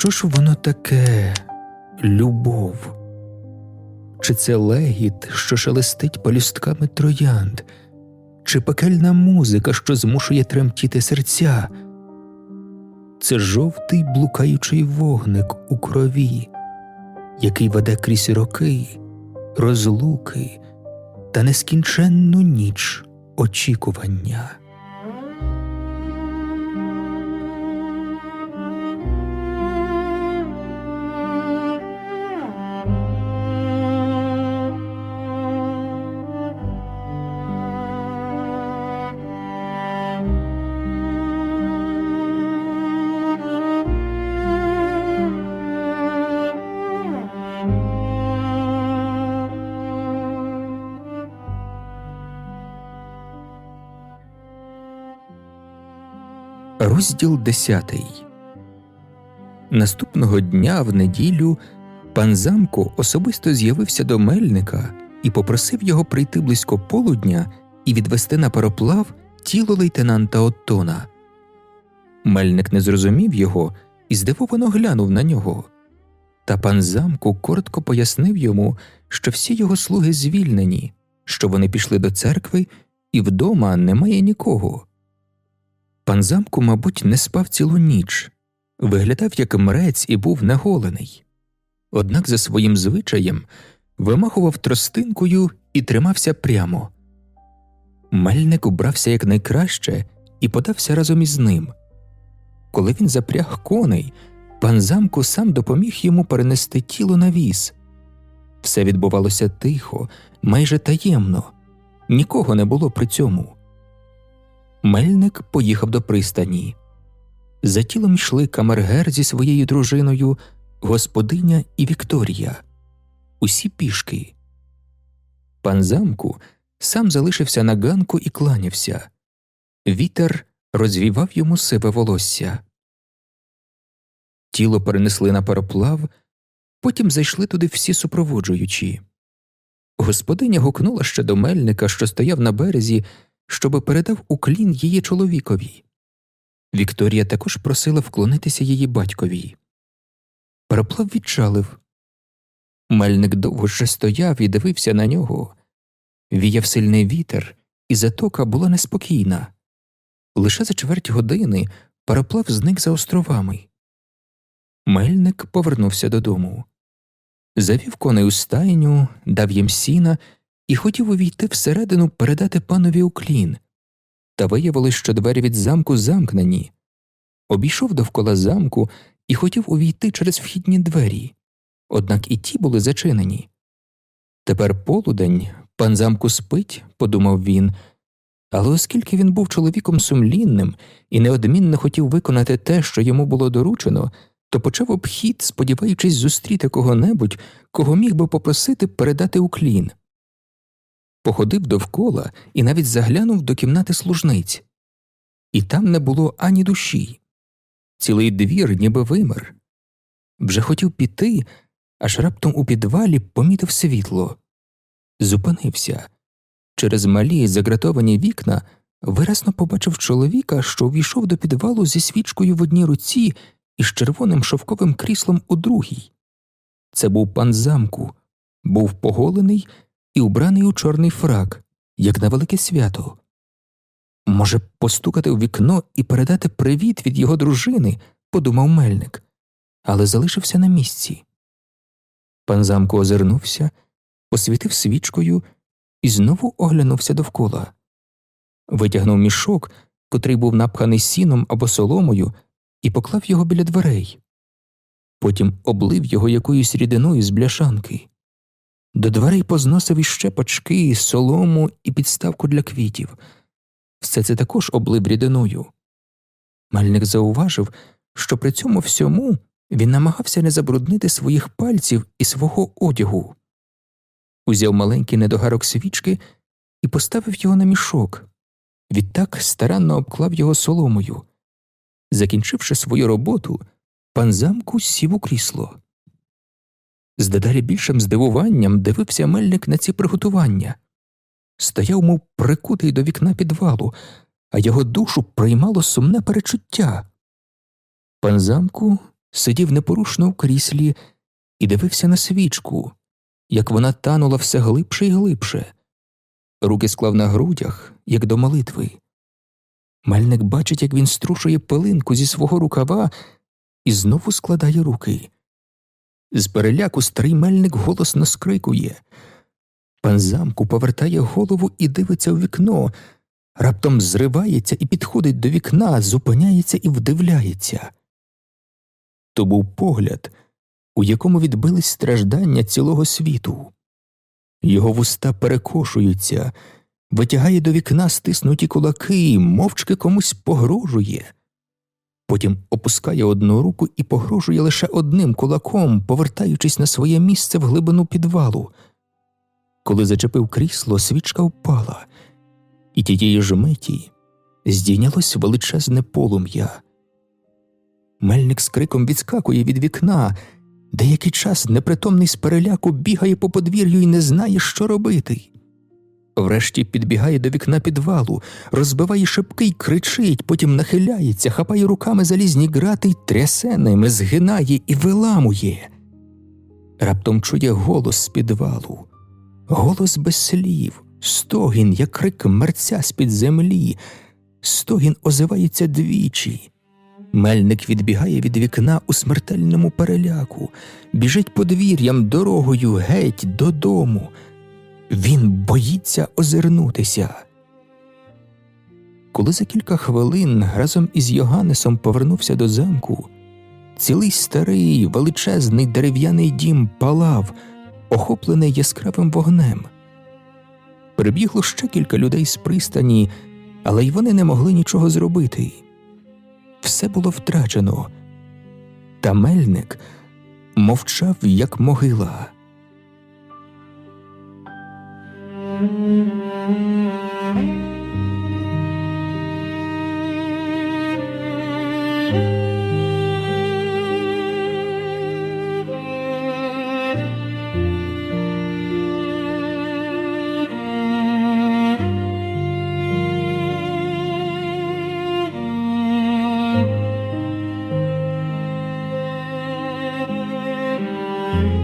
що ж воно таке любов? Чи це легіт, що шелестить палюстками троянд, чи пекельна музика, що змушує тремтіти серця? Це жовтий блукаючий вогник у крові, який веде крізь роки, розлуки та нескінченну ніч очікування. Розділ десятий. Наступного дня в неділю пан замку особисто з'явився до мельника і попросив його прийти близько полудня і відвести на пароплав тіло лейтенанта Оттона. Мельник не зрозумів його і здивовано глянув на нього. Та пан замку коротко пояснив йому, що всі його слуги звільнені, що вони пішли до церкви, і вдома немає нікого. Пан замку, мабуть, не спав цілу ніч, виглядав як мрець і був наголений. Однак за своїм звичаєм вимахував тростинкою і тримався прямо. Мельник убрався якнайкраще і подався разом із ним. Коли він запряг коней, пан замку сам допоміг йому перенести тіло на віз. Все відбувалося тихо, майже таємно, нікого не було при цьому. Мельник поїхав до пристані. За тілом йшли камергер зі своєю дружиною, господиня і Вікторія. Усі пішки. Пан замку сам залишився на ганку і кланявся. Вітер розвівав йому себе волосся. Тіло перенесли на пароплав, потім зайшли туди всі супроводжуючі. Господиня гукнула ще до мельника, що стояв на березі щоби передав уклін її чоловікові. Вікторія також просила вклонитися її батькові. Пароплав відчалив. Мельник довго ще стояв і дивився на нього. Віяв сильний вітер, і затока була неспокійна. Лише за чверть години пароплав зник за островами. Мельник повернувся додому. Завів коней у стайню, дав їм сіна і хотів увійти всередину передати панові уклін, та виявилось, що двері від замку замкнені. Обійшов довкола замку і хотів увійти через вхідні двері, однак і ті були зачинені. Тепер полудень, пан замку спить, подумав він, але оскільки він був чоловіком сумлінним і неодмінно хотів виконати те, що йому було доручено, то почав обхід, сподіваючись зустріти кого-небудь, кого міг би попросити передати уклін походив довкола і навіть заглянув до кімнати служниць, і там не було ані душі. Цілий двір ніби вимер. Вже хотів піти, аж раптом у підвалі помітив світло. Зупинився. Через малі загратовані вікна виразно побачив чоловіка, що увійшов до підвалу зі свічкою в одній руці і з червоним шовковим кріслом у другій. Це був пан замку, був поголений і убраний у чорний фрак, як на велике свято. Може, постукати у вікно і передати привіт від його дружини, подумав мельник, але залишився на місці. Пан замку озирнувся, посвітив свічкою і знову оглянувся довкола. Витягнув мішок, котрий був напханий сіном або соломою, і поклав його біля дверей. Потім облив його якоюсь рідиною з бляшанки. До дверей позносив іще пачки, солому і підставку для квітів. Все це також облив рідиною. Мальник зауважив, що при цьому всьому він намагався не забруднити своїх пальців і свого одягу. Узяв маленький недогарок свічки і поставив його на мішок. Відтак старанно обклав його соломою. Закінчивши свою роботу, пан замку сів у крісло. З дедалі більшим здивуванням дивився мельник на ці приготування. Стояв, мов прикутий до вікна підвалу, а його душу приймало сумне перечуття. Пан замку сидів непорушно в кріслі і дивився на свічку, як вона танула все глибше і глибше. Руки склав на грудях, як до молитви. Мельник бачить, як він струшує пилинку зі свого рукава і знову складає руки. З переляку старий мельник голосно скрикує. Пан замку повертає голову і дивиться у вікно, раптом зривається і підходить до вікна, зупиняється і вдивляється. То був погляд, у якому відбились страждання цілого світу. Його вуста перекошуються, витягає до вікна стиснуті кулаки, мовчки комусь погрожує. Потім опускає одну руку і погрожує лише одним кулаком, повертаючись на своє місце в глибину підвалу. Коли зачепив крісло, свічка впала, і тієї ж миті здійнялось величезне полум'я. Мельник з криком відскакує від вікна, деякий час непритомний з переляку бігає по подвір'ю і не знає, що робити. Врешті підбігає до вікна підвалу, розбиває шибки й кричить, потім нахиляється, хапає руками залізні грати й трясе ними, згинає і виламує. Раптом чує голос з підвалу, голос без слів, стогін, як крик мерця з під землі, стогін озивається двічі. Мельник відбігає від вікна у смертельному переляку, біжить подвір'ям дорогою геть додому. Він боїться озирнутися. Коли за кілька хвилин разом із Йоганнесом повернувся до замку, цілий старий величезний дерев'яний дім палав, охоплений яскравим вогнем. Прибігло ще кілька людей з пристані, але й вони не могли нічого зробити. Все було втрачено, та мельник мовчав, як могила. time.